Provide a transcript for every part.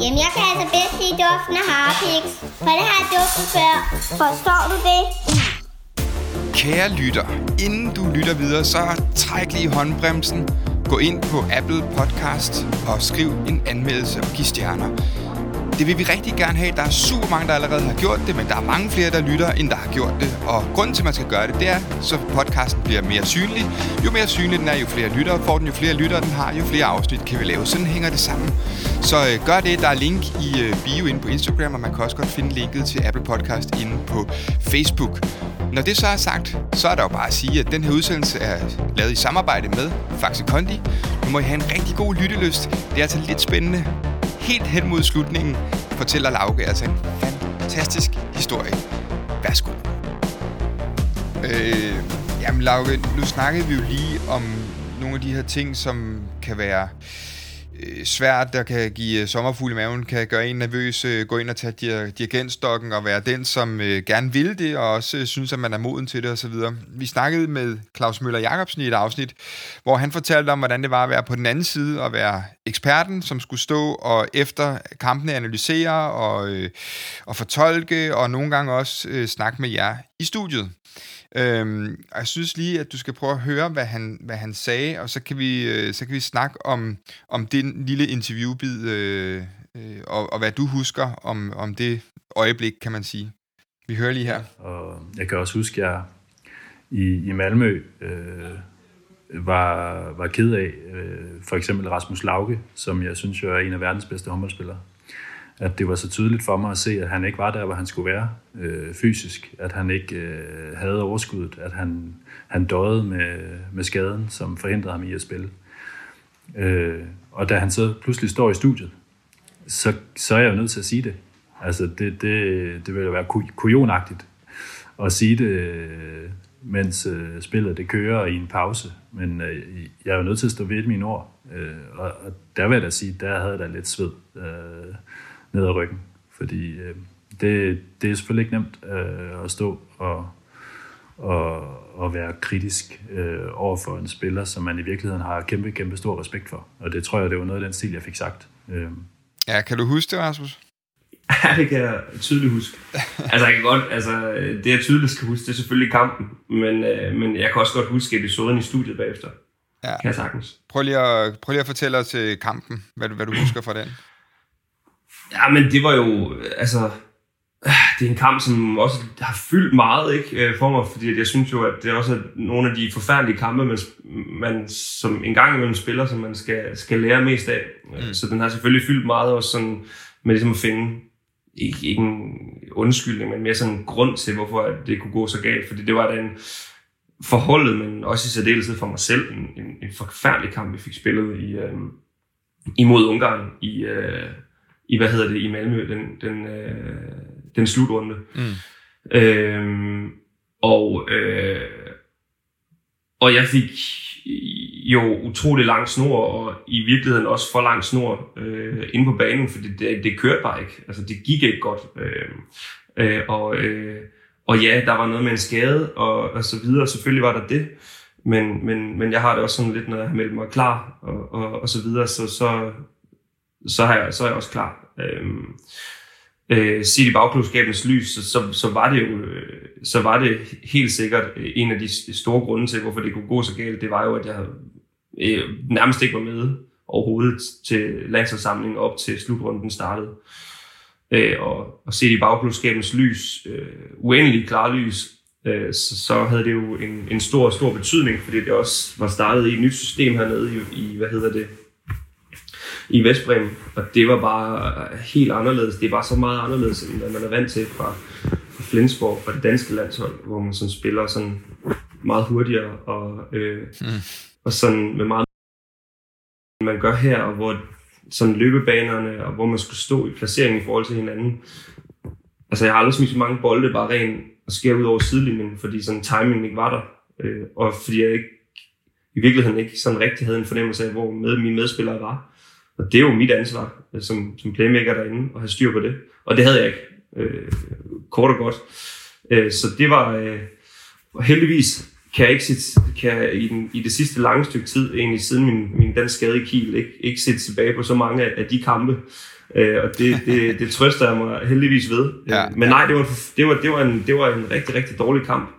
Jamen, jeg kan altså bedst lide duften af harpiks, for det har jeg duftet før. Forstår du det? Kære lytter, inden du lytter videre, så træk lige håndbremsen, gå ind på Apple Podcast og skriv en anmeldelse og giv stjerner. Det vil vi rigtig gerne have. Der er super mange, der allerede har gjort det, men der er mange flere, der lytter, end der har gjort det. Og grunden til, at man skal gøre det, det er, så podcasten bliver mere synlig. Jo mere synlig den er, jo flere lyttere får den, jo flere lyttere den har, jo flere afsnit kan vi lave. Sådan hænger det sammen. Så øh, gør det. Der er link i øh, bio inde på Instagram, og man kan også godt finde linket til Apple Podcast inde på Facebook. Når det så er sagt, så er der jo bare at sige, at den her udsendelse er lavet i samarbejde med Faxe Kondi. Nu må I have en rigtig god lyttelyst. Det er altså lidt spændende helt hen mod slutningen fortæller Lauke altså en fantastisk historie. Værsgo. Øh, jamen Lauke, nu snakkede vi jo lige om nogle af de her ting, som kan være øh, Øh, svært, der kan give øh, sommerfugle i maven, kan gøre en nervøs, øh, gå ind og tage dir- dirigentstokken og være den, som øh, gerne vil det, og også øh, synes, at man er moden til det osv. Vi snakkede med Claus Møller Jacobsen i et afsnit, hvor han fortalte om, hvordan det var at være på den anden side og være eksperten, som skulle stå og efter kampene analysere og, øh, og fortolke, og nogle gange også øh, snakke med jer i studiet. Øhm, og jeg synes lige, at du skal prøve at høre, hvad han, hvad han sagde, og så kan vi, øh, så kan vi snakke om, om den lille interviewbid, øh, øh, og, og hvad du husker om, om det øjeblik, kan man sige. Vi hører lige her. Og jeg kan også huske, at jeg i, i Malmø øh, var, var ked af øh, for eksempel Rasmus Lauke, som jeg synes jo er en af verdens bedste håndboldspillere at det var så tydeligt for mig at se, at han ikke var der, hvor han skulle være øh, fysisk, at han ikke øh, havde overskuddet, at han, han døde med, med skaden, som forhindrede ham i at spille. Øh, og da han så pludselig står i studiet, så, så er jeg jo nødt til at sige det. Altså, det, det, det ville jo være kujonagtigt at sige det, øh, mens øh, spillet det kører i en pause. Men øh, jeg er jo nødt til at stå ved mine ord. Øh, og, og der vil jeg da sige, der havde jeg da lidt sved. Øh, ned ad ryggen. Fordi øh, det, det er selvfølgelig ikke nemt øh, at stå og, og, og være kritisk øh, over for en spiller, som man i virkeligheden har kæmpe, kæmpe stor respekt for. Og det tror jeg, det var noget af den stil, jeg fik sagt. Øh. Ja, kan du huske det, Rasmus? Ja, det kan jeg tydeligt huske. Altså, jeg kan godt, altså, det jeg tydeligt skal huske, det er selvfølgelig kampen, men, øh, men jeg kan også godt huske episoden i studiet bagefter. Ja. Kan jeg sagtens. Prøv lige at, prøv lige at fortælle os til kampen, hvad, hvad du husker fra den. Ja, men det var jo, altså, det er en kamp, som også har fyldt meget ikke, øh, for mig, fordi jeg synes jo, at det er også nogle af de forfærdelige kampe, man, man som en gang imellem spiller, som man skal, skal lære mest af. Mm. Så den har selvfølgelig fyldt meget også sådan, med ligesom at finde ikke, ikke en undskyldning, men mere sådan en grund til, hvorfor det kunne gå så galt. Fordi det var den forholdet, men også i særdeleshed for mig selv, en, en, en forfærdelig kamp, vi fik spillet i, øh, imod Ungarn i, øh, i, hvad hedder det, i Malmø, den, den, øh, den slutrunde. Mm. Øhm, og, øh, og jeg fik jo utrolig lang snor, og i virkeligheden også for lang snor øh, inde på banen, fordi det, det kørte bare ikke. Altså, det gik ikke godt. Øh, øh, og, øh, og ja, der var noget med en skade, og, og så videre. Selvfølgelig var der det. Men, men, men jeg har det også sådan lidt, når jeg har meldt mig klar, og, og, og så videre, så, så, så, har jeg, så er jeg også klar. Øhm, øh, set i bagklodskabens lys, så, så, så, var det jo øh, så var det helt sikkert øh, en af de store grunde til, hvorfor det kunne gå så galt, det var jo, at jeg øh, nærmest ikke var med overhovedet til landsholdssamlingen op til slutrunden startede. Øh, og, og set i bagklodskabens lys, øh, uendelig klar lys, øh, så, så havde det jo en, en stor, stor betydning, fordi det også var startet i et nyt system hernede i, i hvad hedder det, i Vestbrem, og det var bare helt anderledes. Det er bare så meget anderledes, end man er vant til fra, fra Flensborg, fra det danske landshold, hvor man sådan spiller sådan meget hurtigere og, øh, mm. og sådan med meget man gør her, og hvor sådan løbebanerne, og hvor man skulle stå i placeringen i forhold til hinanden. Altså, jeg har aldrig smidt så mange bolde bare ren og sker ud over sidelinjen, fordi sådan timingen ikke var der. Øh, og fordi jeg ikke, i virkeligheden ikke sådan rigtig havde en fornemmelse af, hvor med mine medspillere var. Og det er jo mit ansvar øh, som, som playmaker derinde at have styr på det. Og det havde jeg ikke. Øh, kort og godt. Øh, så det var øh, heldigvis kan jeg ikke sit, kan jeg i, den, i det sidste lange stykke tid, egentlig siden min, min dansk skade i Kiel, ikke, ikke se tilbage på så mange af, af de kampe. Øh, og det, det, det trøster jeg mig heldigvis ved. Ja, Men nej, det var, det, var, det, var en, det var en rigtig, rigtig dårlig kamp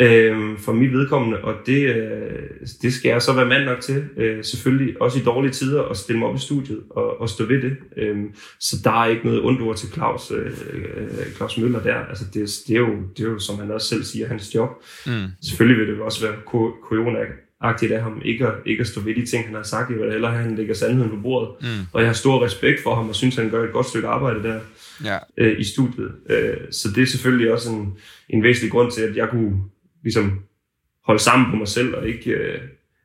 øh, for mit vedkommende, og det, øh, det skal jeg så være mand nok til, øh, selvfølgelig også i dårlige tider, at stille mig op i studiet og, og stå ved det. Øh, så der er ikke noget ondt ord til Claus, øh, øh, Claus Møller der. Altså det, det, er jo, det er jo, som han også selv siger, hans job. Mm. Selvfølgelig vil det også være korona-agtigt af ham ikke at, ikke at stå ved de ting, han har sagt. At han lægger sandheden på bordet. Mm. Og jeg har stor respekt for ham, og synes, han gør et godt stykke arbejde der Ja. øh, i studiet. Øh, så det er selvfølgelig også en, en væsentlig grund til, at jeg kunne ligesom holde sammen på mig selv og ikke øh,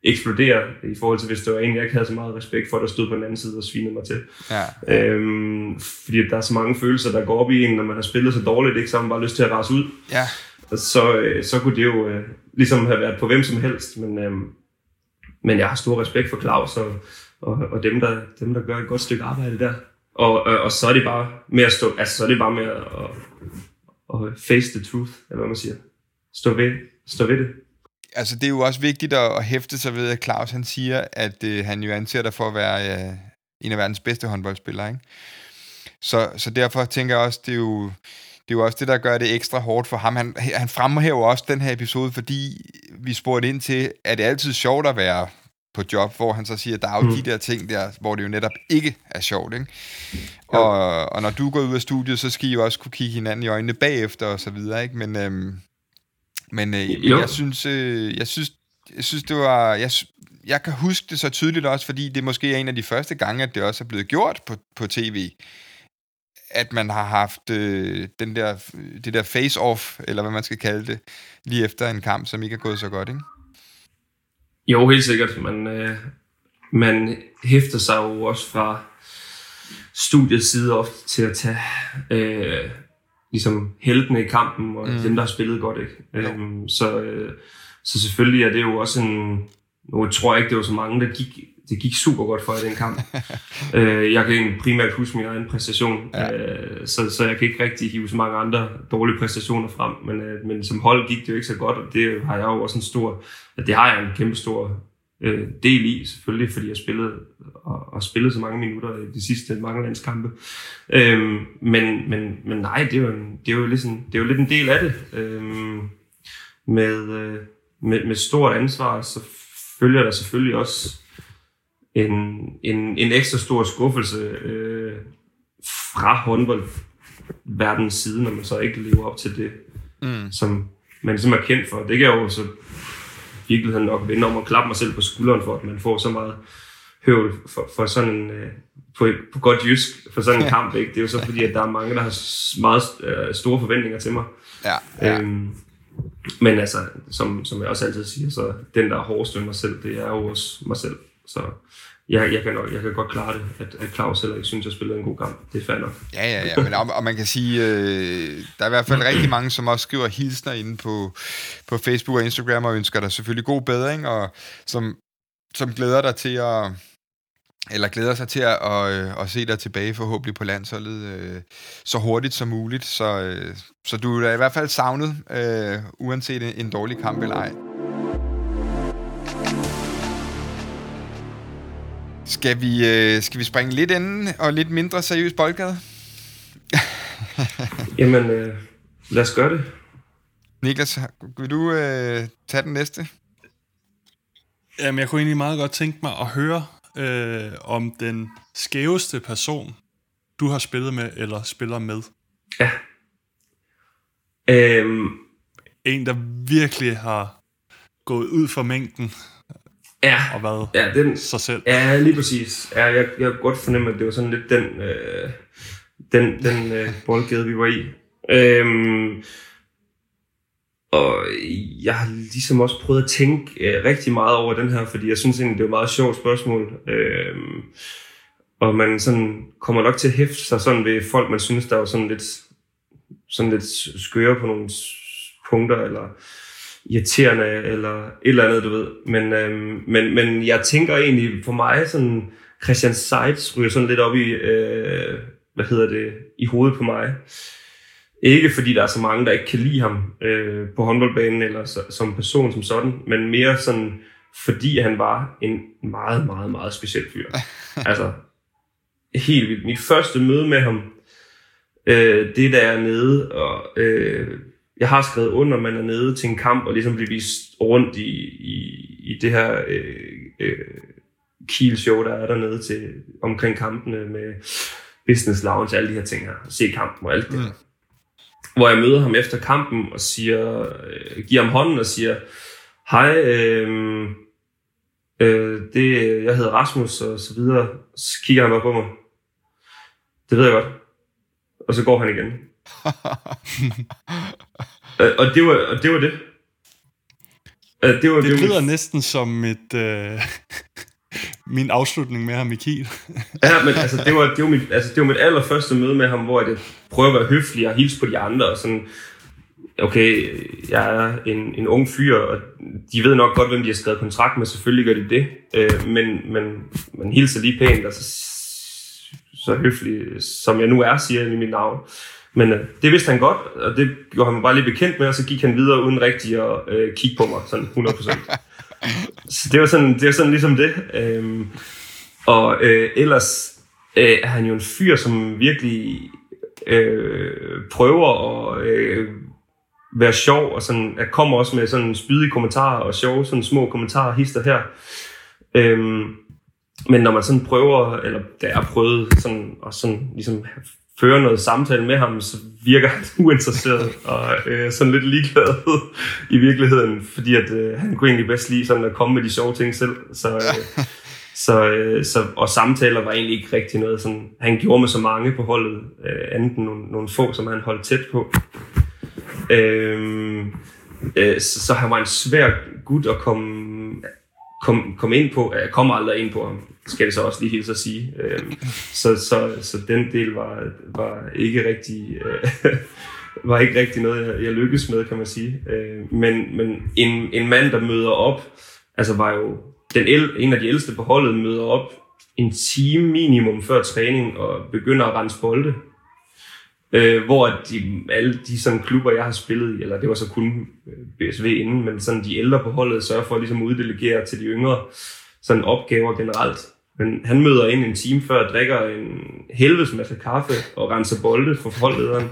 eksplodere i forhold til, hvis det var en, jeg ikke havde så meget respekt for, der stod på den anden side og svinede mig til. Ja. Øhm, fordi der er så mange følelser, der går op i en, når man har spillet så dårligt, ikke? så har man bare lyst til at rase ud. Ja. Så, øh, så kunne det jo øh, ligesom have været på hvem som helst, men, øh, men jeg har stor respekt for Claus og, og, og dem, der, dem, der gør et godt stykke arbejde der. Og, og, og så er det bare med at stå, altså så er det bare med at, at, at face the truth, eller hvad man siger. Stå ved, stå ved det. Altså, det er jo også vigtigt at, at hæfte sig ved, at Claus han siger, at øh, han jo anser dig for at være øh, en af verdens bedste håndboldspillere, ikke? Så, så derfor tænker jeg også, det er jo, det er jo også det, der gør det ekstra hårdt for ham. Han, han fremhæver også den her episode, fordi vi spurgte ind til, at det altid sjovt at være på job, hvor han så siger, at der er jo mm. de der ting der, hvor det jo netop ikke er sjovt, ikke? Og, og når du går ud af studiet, så skal I jo også kunne kigge hinanden i øjnene bagefter og så videre, ikke? Men, øhm, men, øh, Jo. jeg synes, øh, jeg synes, jeg synes, det var... Jeg, jeg kan huske det så tydeligt også, fordi det måske er en af de første gange, at det også er blevet gjort på, på tv, at man har haft øh, den der, det der face-off, eller hvad man skal kalde det, lige efter en kamp, som ikke er gået så godt, ikke? Jo, helt sikkert. Man, øh, man hæfter sig jo også fra studiets side ofte til at tage øh, ligesom heltene i kampen, og Mm. dem, der har spillet godt. Ikke? Jo. Øhm, så, øh, så selvfølgelig er det jo også en... Nu tror jeg ikke, det var så mange, der gik, det gik super godt for i den kamp. øh, jeg kan primært huske min egen præstation, Ja. ja. øh, så, så jeg kan ikke rigtig hive så mange andre dårlige præstationer frem. Men, øh, men som hold gik det jo ikke så godt, og det har jeg jo også en stor... Det har jeg en kæmpe stor øh, del i, selvfølgelig, fordi jeg spillede og, og spillede så mange minutter i de sidste mange landskampe. Øhm, men, men, men nej, det er jo, en, det er jo, ligesom, det er jo lidt en del af det. Øhm, med, øh, med, med stort ansvar, så følger der selvfølgelig også en, en, en ekstra stor skuffelse øh, fra håndboldverdens side, når man så ikke lever op til det, Mm. som man som er kendt for. Det kan jo så virkeligheden nok vende om og klappe mig selv på skulderen for, at man får så meget høvl for, for sådan en, øh, på, på godt jysk, for sådan en kamp. Ikke? Det er jo så fordi, at der er mange, der har meget øh, store forventninger til mig. Ja, ja. Øhm, men altså, som, som jeg også altid siger, så den, der er hårdest ved mig selv, det er jo også mig selv. Så jeg, jeg, kan, nok, jeg kan godt klare det, at, at Claus heller ikke synes, jeg spillede en god kamp. Det er fair nok. Ja, ja, ja. Men, og, og man kan sige, øh, der er i hvert fald rigtig mange, som også skriver hilsner inde på, på Facebook og Instagram, og ønsker dig selvfølgelig god bedring, og som, som glæder dig til at eller glæder sig til at, at, øh, at se dig tilbage forhåbentlig på landsholdet øh, så hurtigt som muligt. Så, øh, så du er i hvert fald savnet, øh, uanset en, en dårlig kamp eller ej. Skal vi, øh, skal vi springe lidt inden og lidt mindre seriøs boldgade? Jamen, øh, lad os gøre det. Niklas, vil du øh, tage den næste? Jamen, jeg kunne egentlig meget godt tænke mig at høre øh, om den skæveste person, du har spillet med eller spiller med. Ja. Øhm, En, der virkelig har gået ud for mængden ja, og været ja, den, sig selv. Ja, lige præcis. Ja, jeg, jeg kan godt fornemme, at det var sådan lidt den, øh, den, den øh, boldgade, vi var i. Øhm, og jeg har ligesom også prøvet at tænke øh, rigtig meget over den her, fordi jeg synes egentlig, det er et meget sjovt spørgsmål. Øhm, og man sådan kommer nok til at hæfte sig sådan ved folk, man synes, der var sådan lidt, sådan lidt skøre på nogle punkter, eller irriterende, eller et eller andet, du ved. Men, øhm, men, men jeg tænker egentlig, for mig, sådan, Christian Seitz ryger sådan lidt op i, øh, hvad hedder det, i hovedet på mig. Ikke fordi der er så mange, der ikke kan lide ham øh, på håndboldbanen eller så, som person som sådan, men mere sådan, fordi han var en meget, meget, meget speciel fyr. altså, helt vildt. Mit første møde med ham, øh, det der er nede, og øh, jeg har skrevet under, man er nede til en kamp, og ligesom bliver vist rundt i, i, i det her øh, øh, Kiel-show, der er dernede til, omkring kampene med business lounge, alle de her ting her, se kampen og alt det mm. Hvor jeg møder ham efter kampen og siger, øh, giver ham hånden og siger, hej, øh, øh, det, jeg hedder Rasmus og så videre. Så kigger han bare på mig. Det ved jeg godt. Og så går han igen. Øh, og, det var, og det var det. Øh, det, var, det, det lyder var næsten som et... Øh, min afslutning med ham i Kiel. ja, men altså, det var, det, var mit, altså, det var mit allerførste møde med ham, hvor jeg prøver at være høflig og hilse på de andre. Og sådan, okay, jeg er en, en ung fyr, og de ved nok godt, hvem de har skrevet kontrakt med. Selvfølgelig gør de det. Øh, men, men man hilser lige pænt, og så, så høflig, som jeg nu er, siger jeg i mit navn. Men øh, det vidste han godt, og det gjorde han bare lige bekendt med, og så gik han videre uden rigtig at øh, kigge på mig, sådan 100%. så det var sådan, det var sådan ligesom det. Øhm, og øh, ellers øh, er han jo en fyr, som virkelig øh, prøver at øh, være sjov, og sådan, at kommer også med sådan spydige kommentarer og sjove sådan små kommentarer hister her. Øhm, men når man sådan prøver, eller da jeg prøvede sådan, og sådan ligesom føre noget samtale med ham, så virker han uinteresseret og øh, sådan lidt ligeglad i virkeligheden, fordi at øh, han kunne egentlig bedst lide sådan at komme med de sjove ting selv. Så, øh, så, øh, så, og samtaler var egentlig ikke rigtig noget, sådan, han gjorde med så mange på holdet, øh, andet end nogle, nogle få, som han holdt tæt på. Øh, øh, så, så han var en svær gut at komme, kom, kom ind på. Jeg kommer aldrig ind på ham skal det så også lige hilse at sige. Øhm, så, så, så den del var, var ikke rigtig... Øh, var ikke rigtig noget, jeg, jeg lykkedes med, kan man sige. Øh, men men en, en mand, der møder op, altså var jo den el, en af de ældste på holdet, møder op en time minimum før træning og begynder at rense bolde. Øh, hvor de, alle de sådan klubber, jeg har spillet i, eller det var så kun øh, BSV inden, men sådan de ældre på holdet sørger for ligesom at ligesom uddelegere til de yngre sådan opgaver generelt. Men han møder ind en time før, drikker en helvedes masse kaffe og renser bolde for holdlederen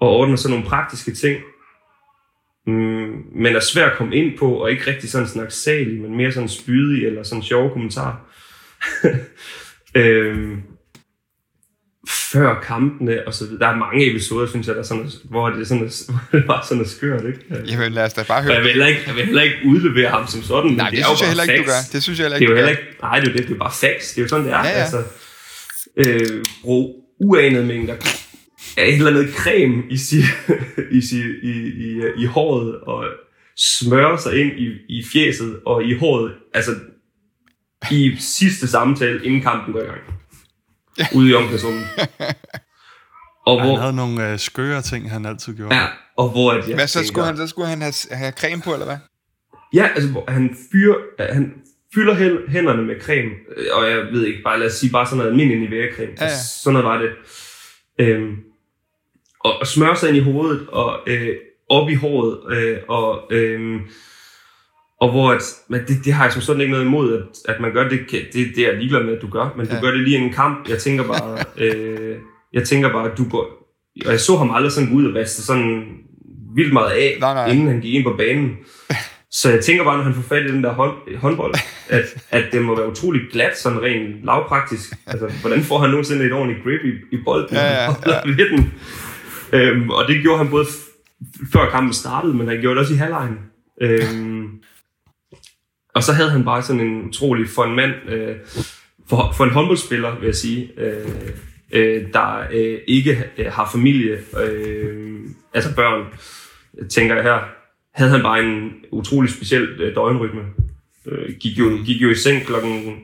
og ordner sådan nogle praktiske ting. Mm, men er svært at komme ind på, og ikke rigtig sådan snakke salig, men mere sådan spydig eller sådan sjove kommentarer. øhm, før kampene og så videre. Der er mange episoder, synes jeg, der er sådan, hvor det er sådan, bare sådan skørt, ikke? Jamen lad os da bare høre. Jeg vil, heller ikke, jeg vil heller ikke udlevere ham som sådan. Nej, det, det synes jeg heller ikke, du gør. Det synes jeg heller ikke, det er jo heller ikke, Nej, det er jo det, det er bare facts. Det er jo sådan, det er. Ja, ja. Altså, øh, brug uanede mængder af et eller andet creme i, si, i, si, i, i, i håret, og smøre sig ind i, i fjeset og i håret, altså i sidste samtale, inden kampen går i gang ude i omklædningsrummet. Og hvor, han havde nogle øh, skøre ting, han altid gjorde. Ja, og hvor at jeg Hvad så tænker, skulle han, så skulle han have, have creme på, eller hvad? Ja, altså han, fyr, han fylder hænderne med creme, øh, og jeg ved ikke, bare lad os sige, bare sådan noget almindelig Nivea-creme. Ja, ja. Sådan noget var det. Øhm, og, og smøre sig ind i hovedet, og øh, op i håret, øh, og øh, og hvor at, men det, det har jeg som sådan ikke noget imod, at, at man gør det, det, det er jeg ligeglad med, at du gør, men ja. du gør det lige i en kamp. Jeg tænker bare, øh, jeg tænker bare, at du går, og jeg så ham aldrig sådan gå ud og vaske sådan vildt meget af, nej, nej. inden han gik ind på banen. Så jeg tænker bare, når han får fat i den der hånd, håndbold, at, at det må være utrolig glat, sådan rent lavpraktisk. Altså, hvordan får han nogensinde et ordentligt grip i, i bolden, ja, ja, ja. ved den? Øhm, og det gjorde han både før kampen startede, men han gjorde det også i halvlejen. Øhm, og så havde han bare sådan en utrolig for en mand, øh, for, for en håndboldspiller, vil jeg sige, øh, øh, der øh, ikke øh, har familie, øh, altså børn, tænker jeg her, havde han bare en utrolig speciel øh, døgnrytme. Øh, gik, jo, gik jo i seng klokken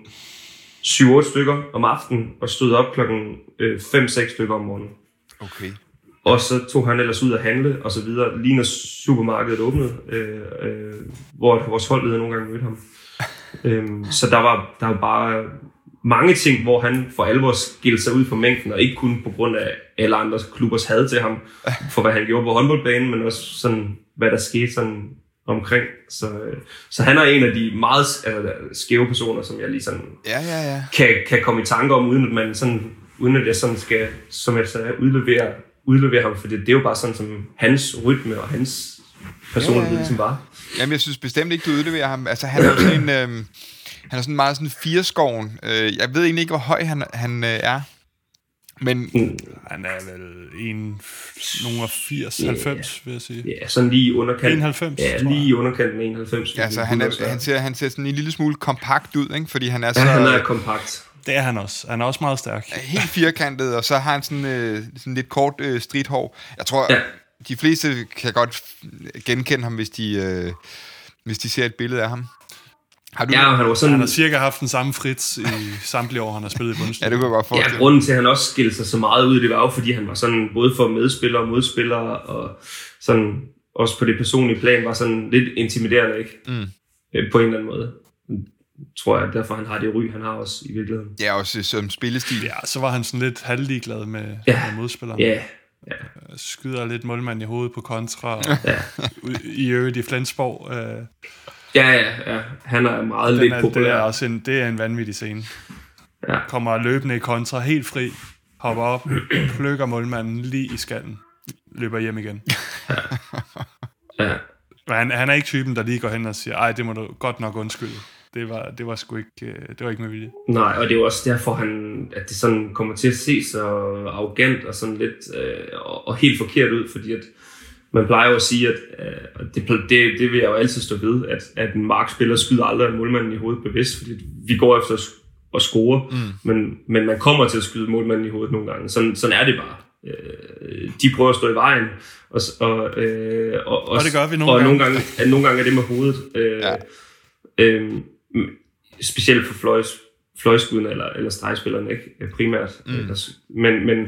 7-8 stykker om aftenen, og stod op klokken øh, 5-6 stykker om morgenen. Okay. Og så tog han ellers ud at handle og så videre, lige når supermarkedet åbnede, øh, øh, hvor vores holdleder nogle gange mødte ham. øhm, så der var, der var bare mange ting, hvor han for alvor skilte sig ud på mængden, og ikke kun på grund af alle andre klubbers had til ham, for hvad han gjorde på håndboldbanen, men også sådan, hvad der skete sådan omkring. Så, øh, så han er en af de meget altså, skæve personer, som jeg lige sådan Ja, ja, ja. kan, kan komme i tanke om, uden at man sådan, uden at jeg sådan skal, som jeg sagde, udlevere, udlevere ham, for det, det er jo bare sådan, som hans rytme og hans personlighed Ja, ja, ja. ligesom var. Jamen, jeg synes bestemt ikke, du udleverer ham. Altså, han er jo sådan en... Øh, han er sådan meget sådan fireskoven. Øh, jeg ved egentlig ikke, hvor høj han, han øh, er. Men Han er vel en, nogle af 80, 90, vil jeg sige. Ja, sådan lige i underkanten. 91, Ja, tror lige jeg. i underkanten af 91. ja, så han, er, han, ser, han ser sådan en lille smule kompakt ud, ikke? Fordi han er så Ja, han er kompakt. Det er han også. Han er også meget stærk. helt firkantet, og så har han sådan, øh, sådan lidt kort øh, stridthår. Jeg tror, Ja. de fleste kan godt genkende ham, hvis de, øh, hvis de ser et billede af ham. Har du, Ja, han var sådan... Han har cirka haft den samme Fritz i samtlige år, han har spillet i ja, Bundesliga. det kunne jeg godt Ja, forestille mig. grunden til, at han også skilte sig så meget ud, det var jo, fordi han var sådan, både for medspillere og modspillere, og sådan, også på det personlige plan, var sådan lidt intimiderende, ikke? Mm. Øh, På en eller anden måde. Tror jeg, derfor han har det ry, han har også i virkeligheden. Ja, også som spillestil. Ja, så var han sådan lidt halvligeglad med, Ja. med modspilleren. Ja, Skyder lidt målmand i hovedet på kontra. Og ja. I øvrigt i Flensborg. Øh, Ja, ja, ja. Han er meget den lidt er, det, er populær. også en, det er en vanvittig scene. Ja. Kommer løbende i kontra, helt fri, hopper op, plukker målmanden lige i skallen, løber hjem igen. Ja. Men han, han er ikke typen, der lige går hen og siger, ej, det må du godt nok undskylde. Det var, det var sgu ikke, øh, det var ikke med vilje. Nej, og det er også derfor, han, at det sådan kommer til at se så arrogant og sådan lidt øh, og, og helt forkert ud, fordi at man plejer jo at sige, at øh, og det, det, det vil jeg jo altid stå ved, at, at en markspiller skyder aldrig en målmanden i hovedet bevidst, fordi vi går efter at, score, mm. men, men man kommer til at skyde målmanden i hovedet nogle gange. Sådan, sådan er det bare. Øh, de prøver at stå i vejen, og, og, øh, og, Og det gør vi nogle og gange. Nogle gange, at nogle gange er det med hovedet. Øh, Ja. Øhm, specielt for fløjs, fløjskuddene eller, eller stregspillerne, ikke? Øh, primært. Mm. Men, men,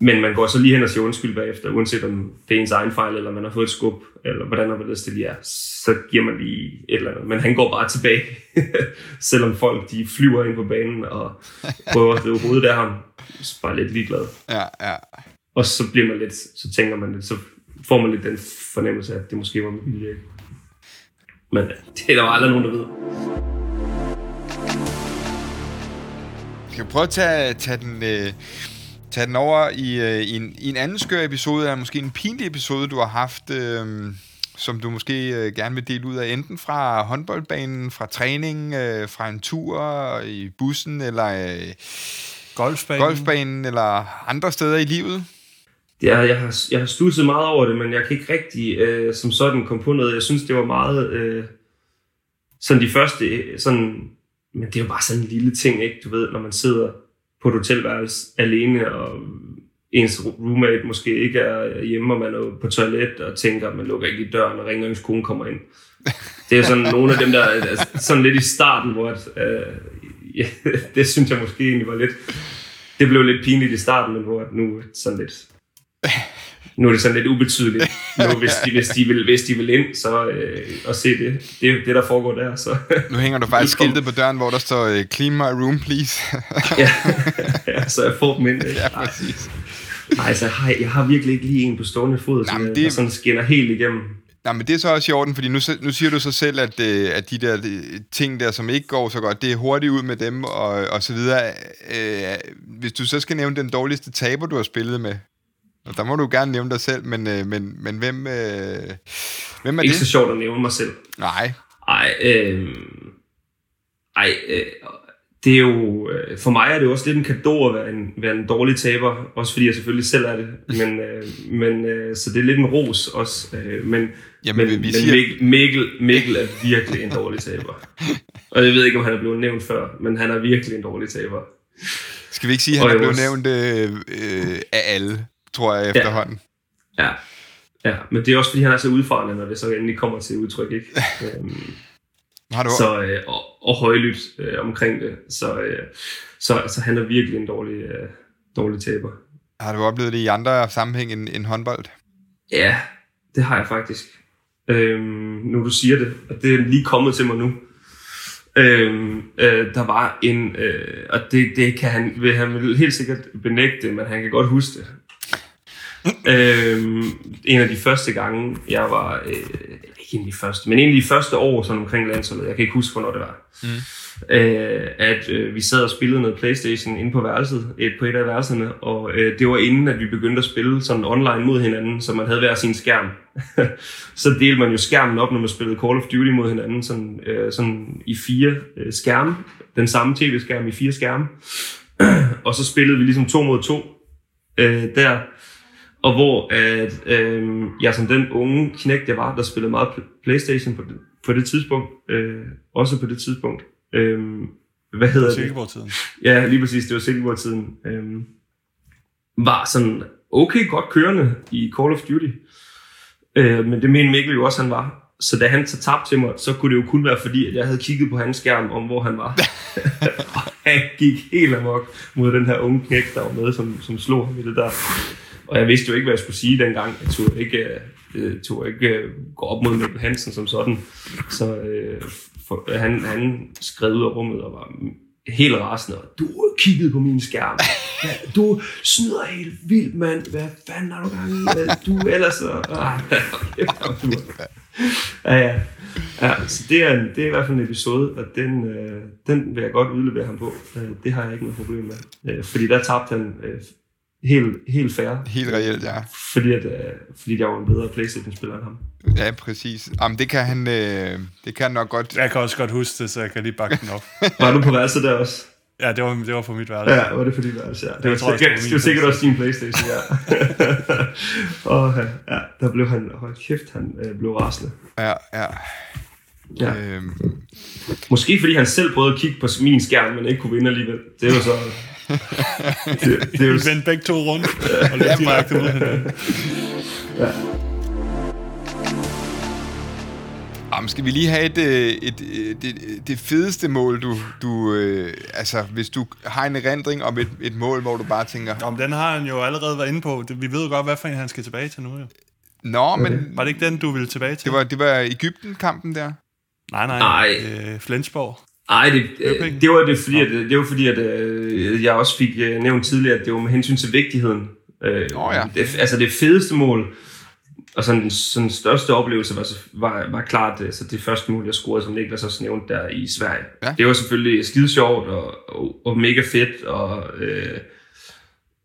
men man går så lige hen og siger undskyld bagefter, uanset om det er ens egen fejl, eller man har fået et skub, eller hvordan og det lige er, så giver man lige et eller andet. Men han går bare tilbage, selvom folk de flyver ind på banen og prøver at drive hovedet af ham. Så bare lidt ligeglad. Ja, ja. Og så bliver man lidt, så tænker man lidt, så får man lidt den fornemmelse af, at det måske var med vilje. Men det er der jo aldrig nogen, der ved. Skal vi prøve at tage, tage, den, øh, tage den over i, øh, i, en, i en anden skør episode, eller måske en pinlig episode, du har haft, øh, som du måske øh, gerne vil dele ud af, enten fra håndboldbanen, fra træning, øh, fra en tur i bussen, eller øh, Golfbanen. golfbanen, eller andre steder i livet. Ja, jeg har, jeg har stusset meget over det, men jeg kan ikke rigtig øh, som sådan komme på noget. Jeg synes, det var meget... Øh, sådan de første... Sådan, men det er jo bare sådan en lille ting, ikke? Du ved, når man sidder på et hotelværelse alene, og ens roommate måske ikke er hjemme, og man er på toilet og tænker, at man lukker ikke i døren, og ringer, ens kone kommer ind. Det er sådan nogle af dem, der er sådan lidt i starten, hvor at, øh, ja, det synes jeg måske egentlig var lidt... Det blev lidt pinligt i starten, men hvor at nu sådan lidt nu er det sådan lidt ubetydeligt. Nu, hvis, de, hvis, de vil, hvis de vil ind så, øh, og se det, det, det, der foregår der, så... Nu hænger du faktisk skiltet på døren, hvor der står, øh, clean my room, please. ja, ja, så jeg får dem ind. Ja, præcis. Nej, altså, jeg har, jeg har virkelig ikke lige en på stående fod, Nej, som, det... der sådan skinner helt igennem. Nej, men det er så også i orden, fordi nu, nu siger du så selv, at, øh, at de der øh, ting der, som ikke går så godt, det er hurtigt ud med dem og, og så videre. Øh, hvis du så skal nævne den dårligste taber, du har spillet med, og der må du gerne nævne dig selv, men, øh, men, men hvem, øh, hvem er Ikke så det? sjovt at nævne mig selv. Nej, Ej, øh, ej øh, det er jo, øh, for mig er det jo også lidt en kado at være en, være en dårlig taber, også fordi jeg selvfølgelig selv er det, men, øh, men øh, så det er lidt en ros også, øh, men, Jamen, men, vi men siger- Mikkel, Mikkel, Mikkel er virkelig en dårlig taber. Og jeg ved ikke, om han er blevet nævnt før, men han er virkelig en dårlig taber. skal vi ikke sige, at han er blevet nævnt øh, øh, af alle, tror jeg efterhånden. Ja. Ja, men det er også fordi, han er så udfarende, når det så endelig kommer til udtryk, ikke? øhm, Har du, så, øh, og, og højlydt øh, omkring det. Så, øh, så, så han er virkelig en dårlig, øh, dårlig taber. har du oplevet det i andre sammenhæng end, end håndbold? Ja, det har jeg faktisk. Øhm, nu du siger det, og det er lige kommet til mig nu. Øhm, øh, der var en, øh, og det, det kan han, vil han vil helt sikkert benægte, men han kan godt huske det. Øhm, en af de første gange, jeg var, øh, ikke en af de første, men en af de første år sådan omkring landsholdet, jeg kan ikke huske, hvornår det var, mm. øh, at øh, vi sad og spillede noget Playstation inde på værelset, et på et af værelserne, og øh, det var inden, at vi begyndte at spille sådan online mod hinanden, så man havde hver sin skærm. så delte man jo skærmen op, når man spillede Call of Duty mod hinanden, sådan, øh, sådan i fire øh, skærme, den samme tv-skærm i fire skærme, og så spillede vi ligesom to mod to øh, der, og hvor at, øh, jeg som den unge knægt, jeg var, der spillede meget Playstation på det, på det tidspunkt, øh, også på det tidspunkt, øh, hvad hedder det? Silkeborg-tiden. Ja, lige præcis, det var Silkeborg-tiden. Øh, var sådan okay godt kørende i Call of Duty. Øh, men det mente Mikkel jo også, han var. Så da han så tabte til mig, så kunne det jo kun være fordi, at jeg havde kigget på hans skærm om, hvor han var. og han gik helt amok mod den her unge knæk, der var med, som, som slog ham i det der. Og jeg vidste jo ikke, hvad jeg skulle sige dengang. Jeg tog ikke, øh, tog ikke øh, gå op mod Mikkel Hansen som sådan. Så øh, for, han, han skred ud af rummet og var helt rasende. Du har kigget på min skærm. Ja, du snyder helt vildt, mand. Hvad fanden har du gang i? Du ellers så... Ah, ja, ja. ja så det er, en, det er i hvert fald en episode, og den, øh, den vil jeg godt udlevere ham på. Øh, det har jeg ikke noget problem med. Øh, fordi der tabte han øh, helt, helt fair. Helt reelt, ja. Fordi, at, øh, fordi jeg var en bedre Playstation-spiller end ham. Ja, præcis. Jamen, det kan han, øh, det kan han nok godt. Jeg kan også godt huske det, så jeg kan lige bakke den op. var du på værelset der også? Ja, det var, det var på mit værelse. Ja, var det for dit værelse, ja. Det, var, tror, sikkert, det var sikkert også din Playstation, ja. og ja, der blev han, hold kæft, han øh, blev rasende. Ja, ja. Ja. Øhm. Måske fordi han selv prøvede at kigge på min skærm, men ikke kunne vinde alligevel. Det var så... det, det er jo... Vi vendte begge to rundt og løb direkte ud hinanden. Ja. Jamen, skal vi lige have et, øh, et, et, øh, det, det fedeste mål, du, du øh, altså hvis du har en erindring om et, et mål, hvor du bare tænker... Om den har han jo allerede været inde på. Vi ved jo godt, hvad for en han skal tilbage til nu. Jo. Nå, men... Var det ikke den, du ville tilbage til? Det var, det var Ægypten-kampen der? Nej, nej. nej. Øh, Flensborg. Nej, det, øh, det var det fordi, at, det var fordi, at øh, jeg også fik øh, nævnt tidligere, at det var med hensyn til vigtigheden. Øh, oh, ja. det, altså det fedeste mål, og sådan den sådan største oplevelse var, var, var klart altså det første mål, jeg scorede, som Niklas også nævnte der i Sverige. Ja. Det var selvfølgelig skide sjovt og, og, og mega fedt, og øh,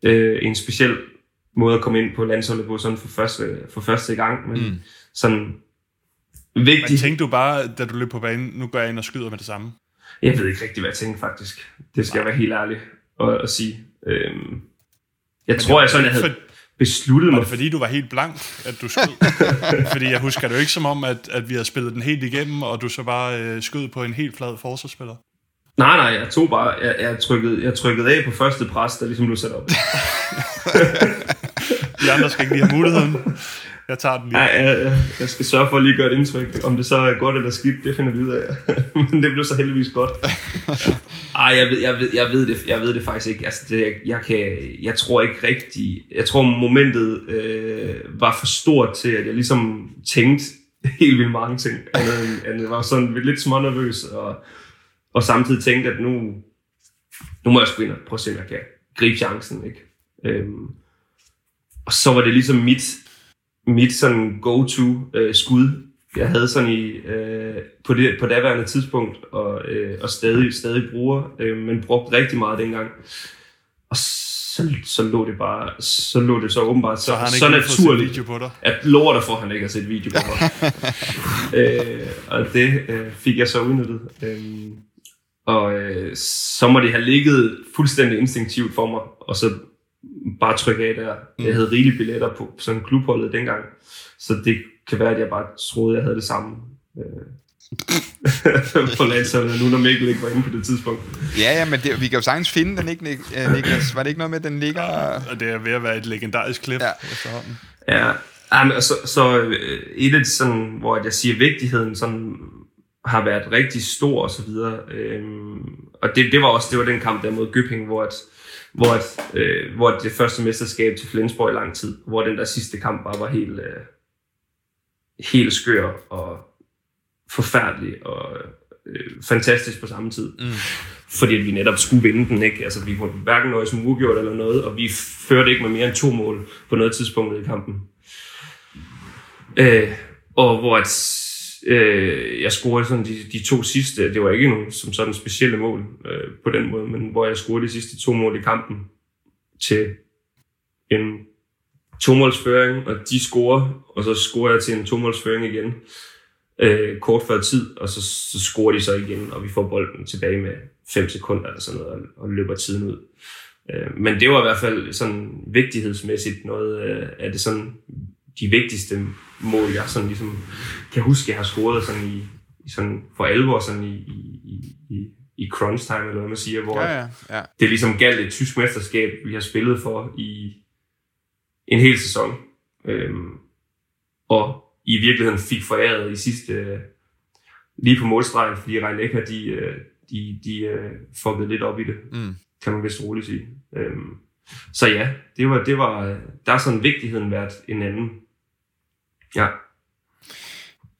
øh, en speciel måde at komme ind på landsholdet på sådan for første, for første gang. Men mm. sådan vigtigt. Men tænkte du bare, da du løb på banen, nu går jeg ind og skyder med det samme? Jeg ved ikke rigtig, hvad jeg tænkte faktisk. Det skal jeg være helt ærlig at, at sige. Øhm, jeg Men tror, jeg sådan, jeg havde... For besluttet mig... Var det fordi, du var helt blank, at du skød? fordi jeg husker det jo ikke som om, at, at vi havde spillet den helt igennem, og du så bare øh, skød på en helt flad forsvarsspiller. Nej, nej, jeg tog bare, jeg, jeg, trykkede, jeg trykkede af på første pres, der ligesom blev sat op. De andre skal ikke lige have muligheden. Jeg tager den lige. Ja, jeg, jeg skal sørge for at lige gøre et indtryk. Om det så er godt eller skidt, det finder vi ud af. Men det blev så heldigvis godt. Ej, jeg ved, jeg ved, jeg ved, det, jeg ved det faktisk ikke. Altså, det, jeg, jeg, kan, jeg tror ikke rigtigt... Jeg tror, momentet øh, var for stort til, at jeg ligesom tænkte helt vildt mange ting. Andet end, jeg var sådan lidt smånervøs, og, og samtidig tænkte, at nu, nu må jeg sgu ind og prøve at se, om jeg kan gribe chancen. Ikke? Øhm, og så var det ligesom mit mit sådan go-to øh, skud, jeg havde sådan i, øh, på, det, på daværende tidspunkt, og, øh, og stadig, stadig bruger, øh, men brugte rigtig meget dengang. Og så, så lå det bare, så lå det så åbenbart så, så, så naturligt, video på dig. at lorter for, han ikke har set video på mig. øh, og det øh, fik jeg så udnyttet. Øh, og øh, så må det have ligget fuldstændig instinktivt for mig, og så bare trykke af der. Mm. Jeg havde rigelige billetter på sådan klubholdet dengang, så det kan være, at jeg bare troede, at jeg havde det samme. Øh, på landsholdet nu, når Mikkel ikke var inde på det tidspunkt. Ja, ja, men det, vi kan jo sagtens finde den, ikke, øh, Niklas? Var det ikke noget med, at den ligger... Og det er ved at være et legendarisk klip ja. efterhånden. Ja, ja så, så øh, et af de sådan, hvor jeg siger, vigtigheden sådan, har været rigtig stor og så videre. Øhm, og det, det var også det var den kamp der mod Gøping, hvor at, hvor, at, øh, hvor det første mesterskab til Flensborg i lang tid, hvor den der sidste kamp bare var helt, øh, helt skør og forfærdelig og øh, fantastisk på samme tid. Mm. Fordi at vi netop skulle vinde den, ikke? Altså, vi kunne hverken noget som ugjort eller noget, og vi førte ikke med mere end to mål på noget tidspunkt i kampen. Øh, og hvor at, øh, jeg scorede sådan de, de to sidste, det var ikke nogen som sådan specielle mål øh, på den måde, men hvor jeg scorede de sidste to mål i kampen til en tomålsføring, og de scorer, og så scorer jeg til en tomålsføring igen, øh, kort før tid, og så, så scorer de så igen, og vi får bolden tilbage med 5 sekunder eller sådan noget, og, og løber tiden ud. Øh, men det var i hvert fald sådan vigtighedsmæssigt noget øh, af det sådan de vigtigste mål, jeg sådan ligesom kan huske, jeg har scoret sådan i, i sådan for alvor sådan i, i, i, i crunch time, eller hvad man siger, hvor Ja, ja, ja. det ligesom galt et tysk mesterskab, vi har spillet for i en hel sæson. Øhm, og i virkeligheden fik foræret i sidste, øh, lige på målstregen, fordi rhein de, øh, de, de øh, fuckede lidt op i det, Mm. kan man vist roligt sige. Øhm, så ja, det var, det var, der er sådan vigtigheden været en anden. Ja.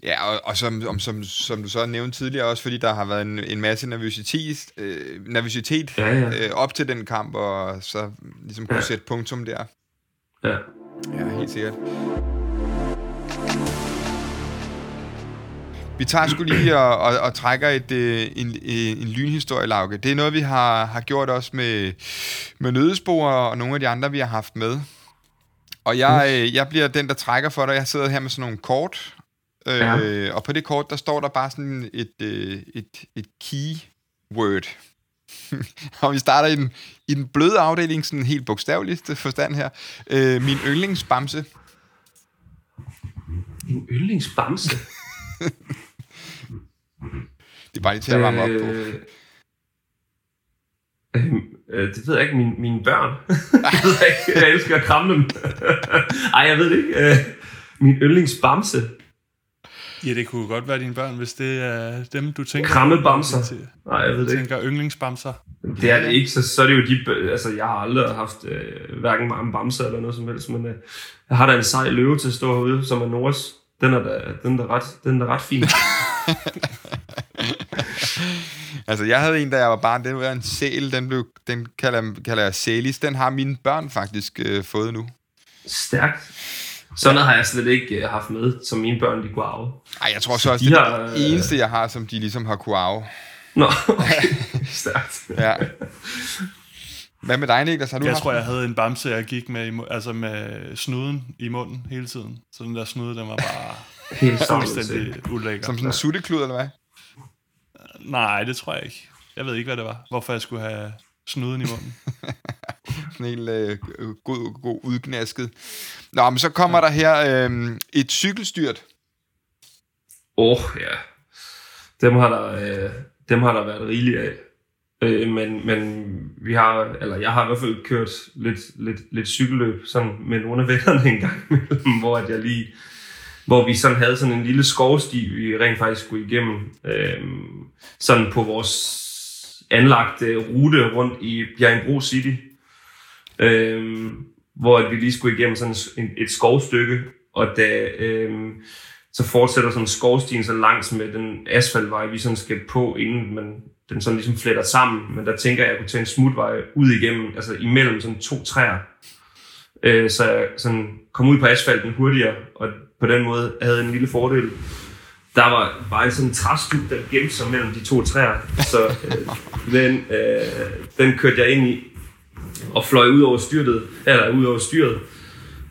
Ja, og, og som, om, som, som du så nævnte tidligere, også fordi der har været en, en masse nervøsitet, øh, nervøsitet Ja, ja. øh, op til den kamp, og så ligesom kunne Ja. sætte punktum der. ja. Ja, helt sikkert. Vi tager sgu lige og, og, og trækker et, øh, en, en, en lynhistorie, Lauke. Det er noget, vi har, har gjort også med, med nødespor og nogle af de andre, vi har haft med. Og jeg, øh, jeg bliver den, der trækker for dig. Jeg sidder her med sådan nogle kort. Øh, Ja. Og på det kort, der står der bare sådan et, øh, et, et keyword. og vi starter i den, i den bløde afdeling, sådan helt bogstaveligt forstand her. Øh, min yndlingsbamse. En yndlingsbamse. Det er bare lige til at varme op på. Øh, øh, det ved jeg ikke. Min, mine børn. det ved jeg ikke. Jeg elsker at kramme dem. Ej, jeg ved det ikke. Øh, min yndlingsbamse. Ja, det kunne godt være dine børn, hvis det er dem, du tænker. Krammebamser. til- Nej, jeg ved det ikke. tænker yndlingsbamser. Det er det ikke, så, så er det jo de... Altså, jeg har aldrig haft øh, hverken mange bamser eller noget som helst, men øh, jeg har da en sej løve til at stå herude, som er Noras. Den er da, den er da ret, den er da ret fin. Altså, jeg havde en, da jeg var barn, den var en sæl, den, blev, den kalder, kalder jeg sælis. Den har mine børn faktisk øh, fået nu. Stærkt. Sådan noget har jeg slet ikke øh, haft med, som mine børn de kunne arve. Ej, jeg tror så også, de det er har, det eneste, jeg har, som de ligesom har kunne arve. Nå, okay. Stærkt. Ja. Hvad med dig, Niklas? Har du Jeg haft tror, jeg havde en bamse, jeg gik med, i, altså med snuden i munden hele tiden. Så den der snude, den var bare Helt fuldstændig ulækker. som sådan en sutteklud, eller hvad? Nej, det tror jeg ikke. Jeg ved ikke, hvad det var. Hvorfor jeg skulle have snuden i munden. Sådan helt øh, god, god udgnasket. Nå, men så kommer ja. der her øh, et cykelstyrt. Åh, oh, ja. Dem har der, øh, dem har der været rigeligt af. Øh, men, men vi har, eller jeg har i hvert fald kørt lidt, lidt, lidt cykelløb sådan med nogle af vennerne en gang imellem, hvor at jeg lige, hvor vi sådan havde sådan en lille skovsti, vi rent faktisk skulle igennem, øh, sådan på vores anlagte rute rundt i Bjergenbro City, øh, hvor at vi lige skulle igennem sådan et skovstykke, og da, øh, så fortsætter sådan skovstien så langs med den asfaltvej, vi sådan skal på, inden man, den sådan ligesom fletter sammen. Men der tænker jeg, at jeg kunne tage en smutvej ud igennem, altså imellem sådan to træer. Øh, så jeg sådan kom ud på asfalten hurtigere, og på den måde havde en lille fordel. Der var bare sådan en træstup, der gemte sig mellem de to træer, så øh, den, øh, den kørte jeg ind i og fløj ud over styrtet, eller ud over styret,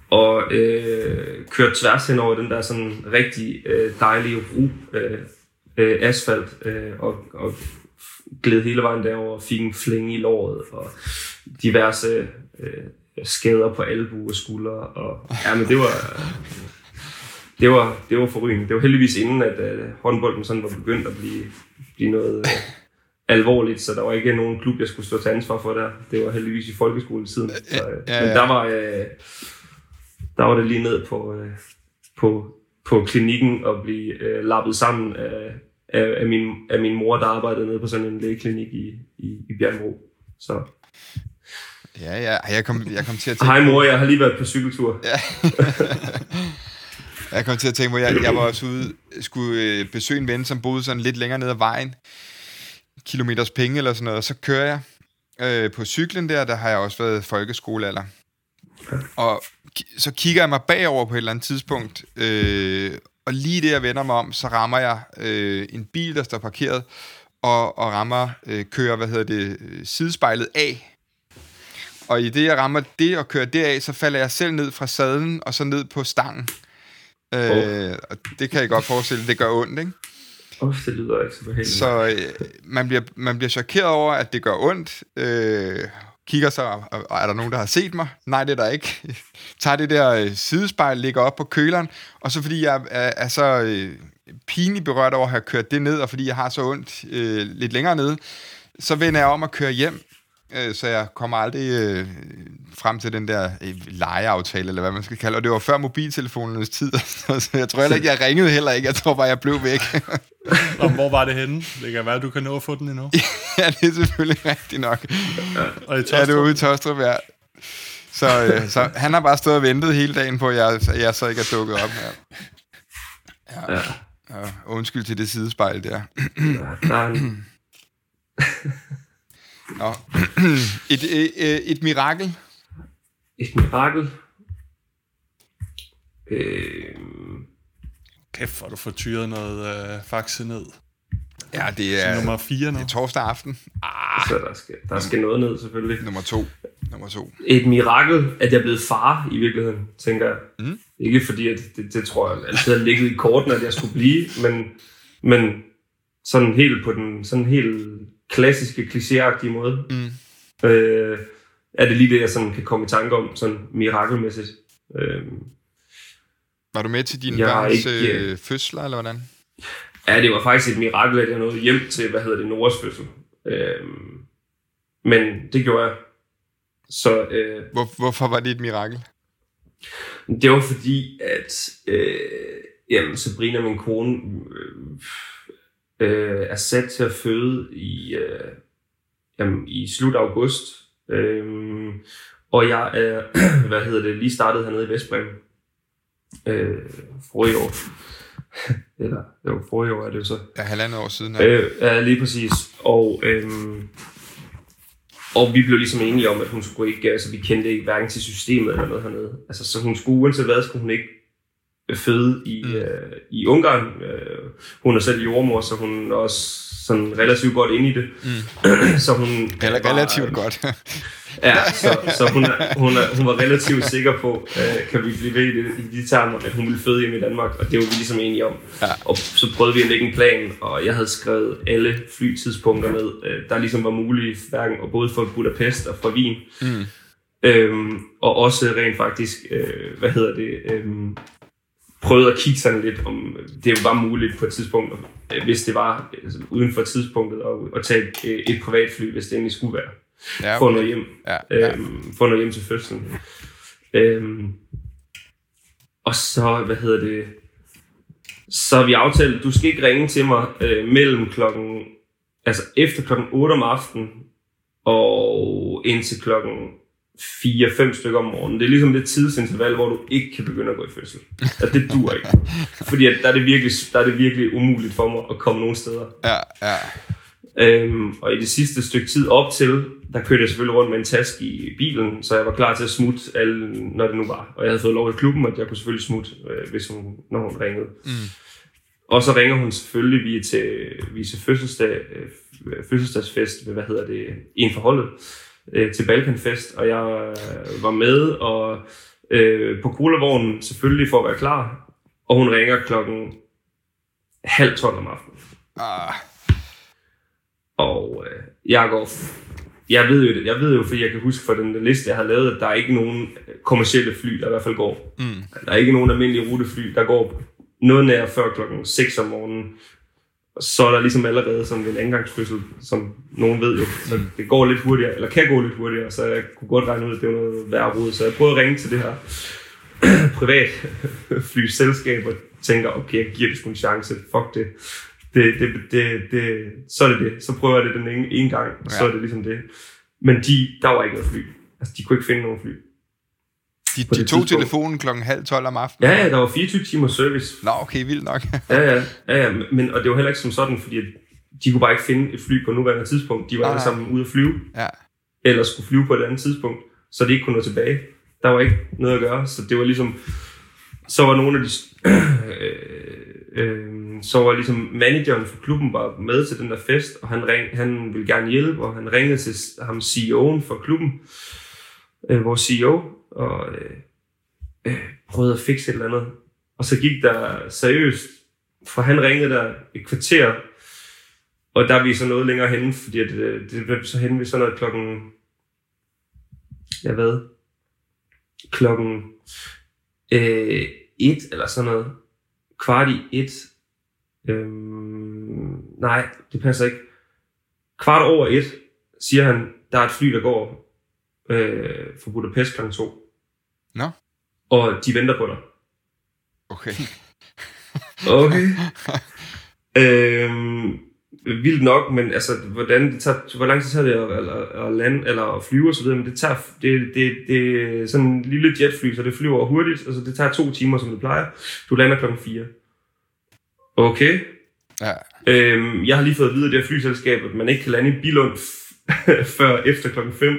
og øh, kørte tværs hen over den der sådan rigtig øh, dejlige ru øh, øh, asfalt, øh, og, og gled hele vejen derover og fik en flænge i låret, og diverse øh, skader på albu og skuldre, og ja, men det var, det var, det var forrygende. Det var heldigvis inden, at øh, håndbolden sådan var begyndt at blive, blive noget øh, alvorligt, så der var ikke nogen klub, jeg skulle stå til ansvar for der. Det var heldigvis i folkeskoletiden. Så, øh, ja, Men ja. der var, øh, der var det lige ned på, øh, på, på klinikken og blive øh, lappet sammen af, af, af, min, af min mor, der arbejdede nede på sådan en lægeklinik i, i, i Bjergbro. Så Ja, ja. Jeg kom, jeg kom til at tænke... hej mor, jeg har lige været på cykeltur. Ja. Jeg kom til at tænke på, jeg, jeg var også ude, skulle øh, besøge en ven, som boede sådan lidt længere ned ad vejen. Kilometers penge eller sådan noget. Og så kører jeg øh, på cyklen der, der har jeg også været folkeskolealder. Og så kigger jeg mig bagover på et eller andet tidspunkt, øh, og lige det, jeg vender mig om, så rammer jeg øh, en bil, der står parkeret, og, og rammer, øh, kører, hvad hedder det, øh, sidespejlet af. Og i det, jeg rammer det og kører det af, så falder jeg selv ned fra sadlen, og så ned på stangen. Øh, og det kan jeg godt forestille, det gør ondt, ikke? Åh, det lyder ikke så behageligt. Så øh, man, bliver, man bliver chokeret over, at det gør ondt. Øh, kigger så, og, og er der nogen, der har set mig? Nej, det er der ikke. Tager det der øh, sidespejl, ligger op på køleren, og så fordi jeg er, er så øh, pinligt berørt over at have kørt det ned, og fordi jeg har så ondt øh, lidt længere nede, så vender jeg om at køre hjem, øh, så jeg kommer aldrig øh, frem til den der øh, lejeaftale, eller hvad man skal kalde. Og det var før mobiltelefonernes tid, så jeg tror heller ikke, jeg ringede heller ikke. Jeg tror bare, jeg blev væk. Nå, hvor var det henne? Det kan være, du kan nå at få den endnu. ja, det er selvfølgelig rigtigt nok. Og i Ja, det Tostrup, var ude i Tostrup, ja. Så, øh, så han har bare stået og ventet hele dagen på, at jeg, at jeg så ikke er dukket op her. Ja. Og undskyld til det sidespejl der. Ja, Nå. Et, et, et, et mirakel. et mirakel. Øh, kæft, hvor du får tyret noget øh, faxe ned. Ja, det er, Nummer 4 nu. det er torsdag aften. så der skal, der skal noget ned, selvfølgelig. Nummer to. Nummer to. Et mirakel, at jeg er blevet far i virkeligheden, tænker jeg. Mm. Ikke fordi, at det, det tror jeg altid har ligget i korten, at jeg skulle blive, men, men sådan helt på den sådan helt klassiske, klichéagtige måde, Mm. øh, er det lige det, jeg sådan kan komme i tanke om, sådan mirakelmæssigt. Øh, Var du med til har børns ikke, øh, fødsler, eller hvordan? Ja, det var faktisk et mirakel, at jeg nåede hjem til, hvad hedder det, Noras fødsel. Øhm, men det gjorde jeg. Så øh, Hvor, hvorfor var det et mirakel? det var fordi, at øh, jamen, Sabrina, min kone, øh, øh, er sat til at føde i, øh, jamen, i slut august. Øh, og jeg er, hvad hedder det, lige startet hernede i Vestbrem. Øh, forrige år. Eller, jo, forrige år er det jo så. Ja, halvandet år siden. Ja. Øh, ja, lige præcis. Og, øhm, og vi blev ligesom enige om, at hun skulle ikke, altså vi kendte ikke hverken til systemet eller noget hernede. Altså, så hun skulle, uanset hvad, skulle hun ikke føde i, mm. øh, i Ungarn. Øh, hun er selv jordmor, så hun er også sådan relativt godt inde i det. Mm. så hun Eller var, relativt godt. Ja, så, så hun, er, hun, er, hun var relativt sikker på, øh, kan vi blive ved i, det, i de termer, at hun ville føde hjemme i Danmark, og det var vi ligesom enige om. Ja. Og så prøvede vi at lægge en plan, og jeg havde skrevet alle flytidspunkter med, øh, der ligesom var mulige, hverken, og både for Budapest og for Wien. Mm. Øhm, og også rent faktisk, øh, hvad hedder det, øhm, prøvede at kigge sådan lidt, om det var muligt på et tidspunkt, hvis det var altså, uden for tidspunktet, at, at tage et, et privatfly, hvis det endelig skulle være Ja, få noget hjem, Ja, ja. øhm, få noget hjem til fødslen. Øhm, og så, hvad hedder det, så har vi aftalt, du skal ikke ringe til mig øh, mellem klokken, altså efter klokken 8 om aftenen, og indtil klokken 4-5 stykker om morgenen. Det er ligesom det tidsinterval, hvor du ikke kan begynde at gå i fødsel. Altså, det dur ikke. Fordi at der, er det virkelig, der er det virkelig umuligt for mig at komme nogen steder. Ja, ja. Øhm, og i det sidste stykke tid op til, der kørte jeg selvfølgelig rundt med en taske i bilen, så jeg var klar til at smutte, alle, når det nu var. Og jeg havde fået lov i klubben, at jeg kunne selvfølgelig smutte, øh, hvis hun, når hun ringede. Mm. Og så ringer hun selvfølgelig, vi er til, vi er til fødselsdag, øh, fødselsdagsfest, ved, hvad hedder det, en forholdet, øh, til Balkanfest, og jeg øh, var med, og øh, på colavognen selvfølgelig for at være klar, og hun ringer klokken halv tolv om aftenen. Ah, Og øh, jeg går... Jeg ved, jo, jeg ved jo, fordi jeg kan huske fra den liste, jeg har lavet, at der er ikke nogen kommercielle fly, der i hvert fald går. Mm. Der er ikke nogen almindelige rutefly, der går noget nær før klokken 6 om morgenen. Og så er der ligesom allerede sådan en angangsfødsel, som nogen ved jo. Så det går lidt hurtigere, eller kan gå lidt hurtigere, så jeg kunne godt regne ud, at det var noget værre rod. Så jeg prøvede at ringe til det her privat flyselskab og tænker, okay, jeg giver det sgu en chance. Fuck det. Det, det, det, det, så er det det. Så prøver jeg det den ene, ene gang, og så Ja. er det ligesom det. Men de, der var ikke noget fly. Altså, de kunne ikke finde nogen fly. De, de tog telefonen klokken halv 12 om aftenen? Ja, ja, der var 24 timer service. Nå, okay, vildt nok. Ja, ja, ja, ja, men, og det var heller ikke som sådan, fordi de kunne bare ikke finde et fly på nuværende tidspunkt. De var alle sammen ude at flyve, ja. eller skulle flyve på et andet tidspunkt, så de ikke kunne nå tilbage. Der var ikke noget at gøre, så det var ligesom... Så var nogle af de... Øh, øh, så var ligesom manageren for klubben var med til den der fest, og han, ring, han ville gerne hjælpe, og han ringede til ham CEO'en for klubben, øh, vores CEO, og øh, øh, prøvede at fikse et eller andet. Og så gik der seriøst, for han ringede der et kvarter, og der er vi så noget længere henne, fordi det, det, øh, det blev så henne ved sådan noget klokken, jeg ved, klokken øh, et eller sådan noget, kvart i et, øhm, nej, det passer ikke, kvart over et, siger han, der er et fly, der går øh, fra Budapest kl. 2. Nå. Og de venter på dig. Okay. Okay. øhm, vildt nok, men altså, hvordan det tager, hvor lang tid tager det at, at, at lande, eller at flyve og så videre, men det tager, det, det, det er sådan en lille jetfly, så det flyver hurtigt, altså det tager to timer, som det plejer. Du lander klokken 4. Okay. Ja. Øhm, jeg har lige fået at vide af det her flyselskab, at man ikke kan lande i Bilund før efter klokken 5.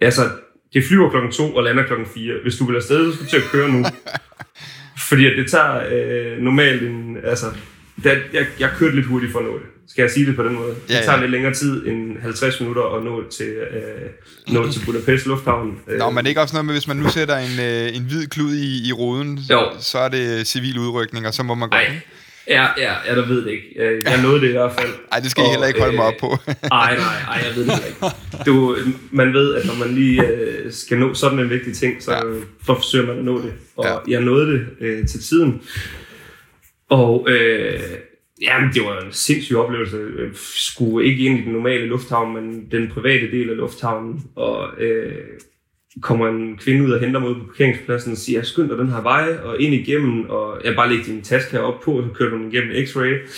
Altså, det flyver klokken 2 og lander klokken 4. Hvis du vil afsted, så skal du til at køre nu. Fordi at det tager øh, normalt en... Altså, det, jeg, jeg kørte lidt hurtigt for at nå det. Skal jeg sige det på den måde? Det Ja, ja. tager lidt længere tid end 50 minutter at nå til, øh, nå til Budapest Lufthavn. Øh, Nå, men det er ikke også noget med, hvis man nu sætter en, øh, en hvid klud i, i ruden, Jo. så er det civil udrykning, og så må man gå. Ej, ja, ja, ja, der ved det ikke. Jeg, jeg nåede det i hvert fald. Ej, det skal I heller ikke holde mig op på. Ej, nej, ej, jeg ved det ikke. Du, man ved, at når man lige øh, skal nå sådan en vigtig ting, så Ja. ja. forsøger man at nå det. Og Ja. ja. jeg nåede det øh, til tiden. Og øh, jamen, det var en sindssyg oplevelse. Jeg skulle ikke ind i den normale lufthavn, men den private del af lufthavnen. Og øh, kommer en kvinde ud og henter mig ud på parkeringspladsen og siger, skynd dig den her vej, og ind igennem, og jeg bare lægger din taske herop på, og så kørte hun igennem x-ray,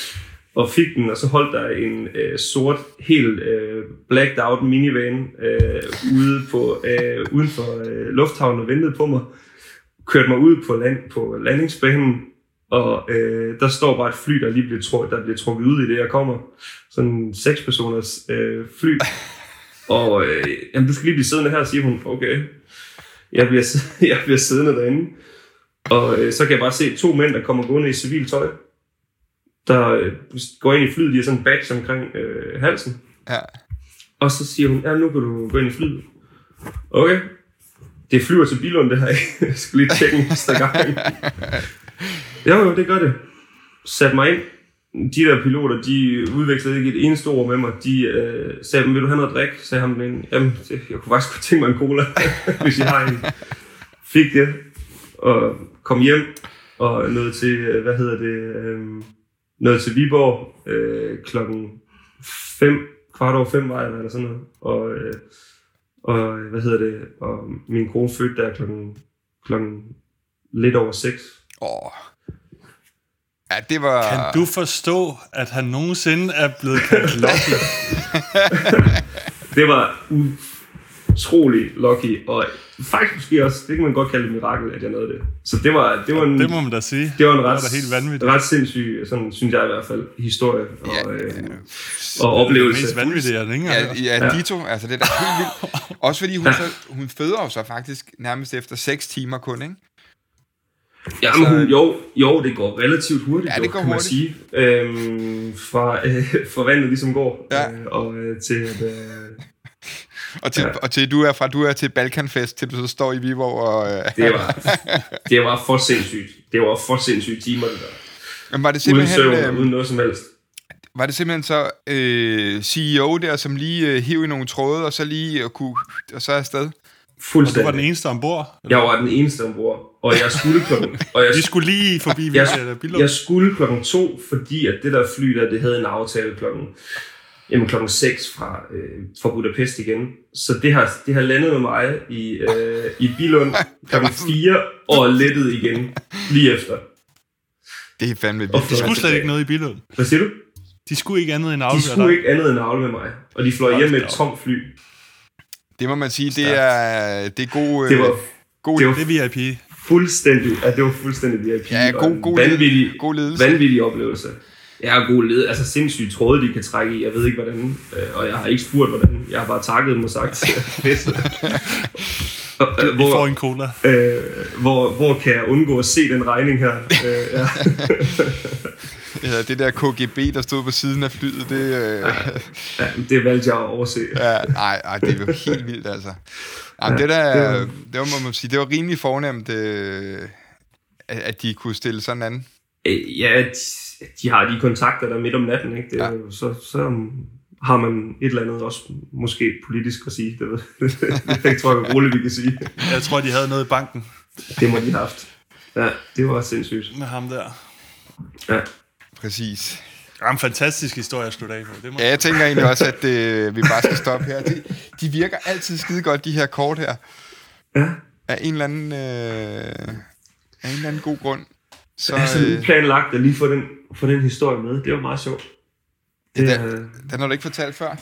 og fik den, og så holdt der en øh, sort, helt øh, blacked out minivan øh, ude på, øh, uden for øh, lufthavnen og ventede på mig. Kørte mig ud på, land, på landingsbanen, og øh, der står bare et fly, der lige bliver, trukket, der bliver trukket ud i det, jeg kommer. Sådan en seks personers øh, fly. Og øh, jamen, du skal lige blive siddende her, siger hun. Okay. Jeg bliver, jeg bliver siddende derinde. Og øh, så kan jeg bare se to mænd, der kommer gående i civil tøj. Der øh, går ind i flyet, de har sådan en badge omkring øh, halsen. Ja. Og så siger hun, ja, nu kan du gå ind i flyet. Okay. Det flyver til Bilund, det her. Jeg skal lige tjekke næste gang. Jo, jo, det gør det. Sat mig ind. De der piloter, de udvekslede ikke et eneste ord med mig. De øh, sagde, vil du have noget at drikke? Sagde ham den ene. Jamen, jeg kunne faktisk godt tænke mig en cola, hvis jeg har en. Fik det, og kom hjem, og nåede til, øh, hvad hedder det, øh, nåede til Viborg øh, klokken 5, kvart over 5 var jeg, eller sådan noget. Og, øh, og hvad hedder det, og min kone fødte der klokken, klokken lidt over 6. Åh. Ja, det var... Kan du forstå, at han nogensinde er blevet kaldt Lucky? Det var utrolig lucky, og faktisk måske også, det kan man godt kalde et mirakel, at jeg nåede det. Så det var, det var en, Det må man da sige. det var en Det var ret, da helt vanvittigt. ret sindssyg, sådan synes jeg i hvert fald, historie og, Ja, øh, ja. og Det oplevelse. mest vanvittige, jeg ikke Ja, ja, Dito, altså det er da helt vildt. Også fordi hun, så, hun føder jo så faktisk nærmest efter 6 timer kun, ikke? Jamen, Altså- hun, jo, jo, det går relativt hurtigt, Ja, det jo, går kan man hurtigt. sige. Øhm, fra, øh, fra vandet ligesom går, Ja. øh, og øh, til at... Øh, Og til, Ja. og til du er fra du er til Balkanfest, til du så står i Viborg og... Øh, det, var, det var for sindssygt. Det var for sindssygt timer, det der. men var det Uden simpelthen, søvn, øh, uden noget som helst. var det simpelthen så øh, CEO der, som lige øh, hiv i nogle tråde, og så lige øh, kunne... Og så afsted? Og du Fuldstændig. var den eneste ombord? Jeg var den eneste ombord, og jeg skulle klokken... Og jeg, Vi skulle lige forbi jeg, jeg, Billund. jeg skulle klokken to, fordi at det der fly der, det havde en aftale klokken, jamen klokken 6 fra, øh, fra Budapest igen. Så det har, det har landet med mig i, øh, i Bilund klokken 4 og lettet igen lige efter. Det er fandme Og vildt. De skulle slet ikke noget i Billund. Hvad siger du? De skulle ikke andet end De aflevere skulle dig. ikke andet end aflevere mig, og de fløj hjem med et tomt fly. Det må man sige, det er, det er god... Øh, Det var, God, Det var Det er VIP. fuldstændig, ja, det var fuldstændig VIP. Ja, og god- en god vanvittig, god ledelse. Vanvittig oplevelse. Ja, god led. Altså sindssygt tråde, de kan trække i. Jeg ved ikke, hvordan. øh, Og jeg har ikke spurgt, hvordan. Jeg har bare takket dem og sagt, øh, Vi får hvor, en cola. øh, hvor, hvor kan jeg undgå at se den regning her? øh, ja. ja, det der KGB, der stod på siden af flyet, det... Øh, ja, det valgte jeg at overse. ja, nej, nej, det er jo helt vildt, altså. Jamen, det der, det var, må man sige, det var rimelig fornemt, øh, at de kunne stille sådan an. Øh, Ja, de, de har de kontakter der midt om natten, ikke? Det, er jo- så, så har man et eller andet også måske politisk at sige. Det, ved, det tror jeg roligt, vi kan sige. Jeg tror, de havde noget i banken Det må de have haft. Ja, det var sindssygt. med ham der. Ja. Præcis. Det var en fantastisk historie at slutte af på. Det må Ja, jeg tænker egentlig også, at øh, vi bare skal stoppe her. De, de virker altid skide godt, de her kort her. Ja. Af en eller anden, øh, af en eller anden god grund. Så, Jeg har sådan øh, planlagt at lige få den, få den historie med. Det var meget sjovt. Det, det, er, den har du ikke fortalt før.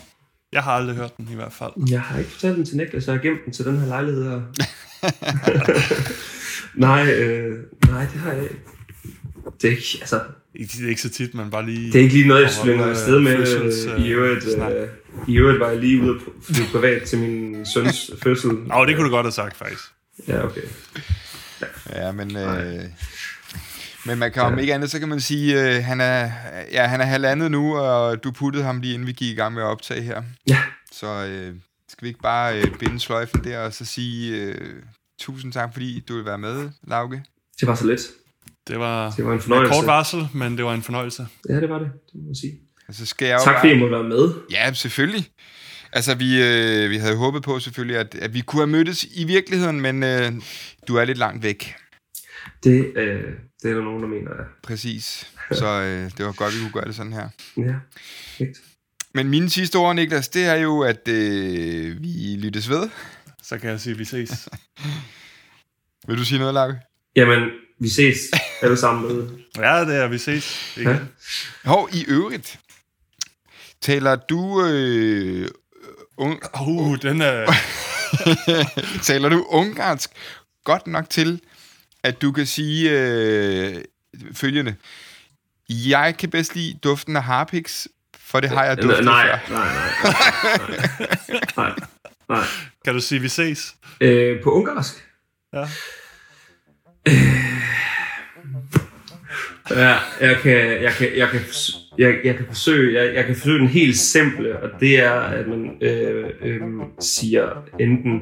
Jeg har aldrig hørt den i hvert fald. jeg har ikke fortalt den til Niklas, jeg har gemt den til den her lejlighed her. nej, øh, nej, det har jeg ikke. Det er ikke, altså, Det er ikke så tit, man bare lige... det er ikke lige noget, jeg øh, afsted med. fødsels, øh, I øvrigt, øh, I øvrigt var jeg lige ude at flyve privat til min søns fødsel. Nå, det kunne du godt have sagt, faktisk. Ja, okay. Ja, men... Øh, men man kan om ikke andet, så kan man sige, øh, han er, ja, han er halvandet nu, og du puttede ham lige inden vi gik i gang med at optage her. Ja. Så øh, skal vi ikke bare øh, binde sløjfen der, og så sige øh, tusind tak, fordi du vil være med, Lauke. Det var så let. Det var, Det var en med fornøjelse. kort varsel, men det var en fornøjelse. Ja, det var det. Det må man sige. Og så skal jeg Tak fordi jeg måtte være med. Ja, selvfølgelig. Altså, vi, øh, vi havde håbet på selvfølgelig, at, at vi kunne have mødtes i virkeligheden, men øh, du er lidt langt væk. Det, øh, det er der nogen, der mener, ja. Præcis. Så øh, det var godt, vi kunne gøre det sådan her. Ja, perfekt. Men mine sidste ord, Niklas, det er jo, at øh, vi lyttes ved. Så kan jeg sige, at vi ses. Vil du sige noget, Lauke? Jamen, vi ses alle sammen med. Ja, det er, vi ses. Igen. Ja. Hov, i øvrigt. Taler du, øh, un- Uh, den er... taler du ungarsk godt nok til, at du kan sige øh, følgende. Jeg kan bedst lide duften af harpiks, for det har jeg duftet nej, før. nej, nej, nej, nej, nej. Kan du sige, at vi ses? Øh, på ungarsk? Ja. Ja, jeg kan, jeg kan, jeg kan, jeg, jeg kan forsøge, jeg, jeg kan forsøge den helt simple, og det er, at man øh, øh, siger enten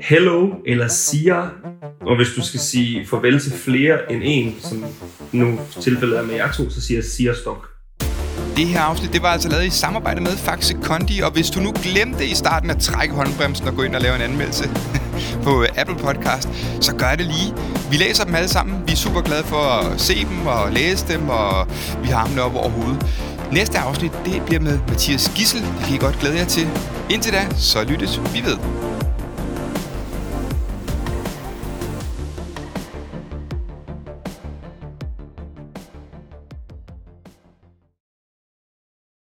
hello eller siger, og hvis du skal sige farvel til flere end en, som nu tilfældet er med jer to, så siger jeg siger stok. Det her afsnit, det var altså lavet i samarbejde med Faxe Kondi, og hvis du nu glemte i starten at trække håndbremsen og gå ind og lave en anmeldelse på øh, Apple Podcast, så gør det lige. Vi læser dem alle sammen. Vi er super glade for at se dem og læse dem, og vi har dem op over hovedet. Næste afsnit, det bliver med Mathias Gissel. Det kan I godt glæde jer til. Indtil da, så lyttes vi ved.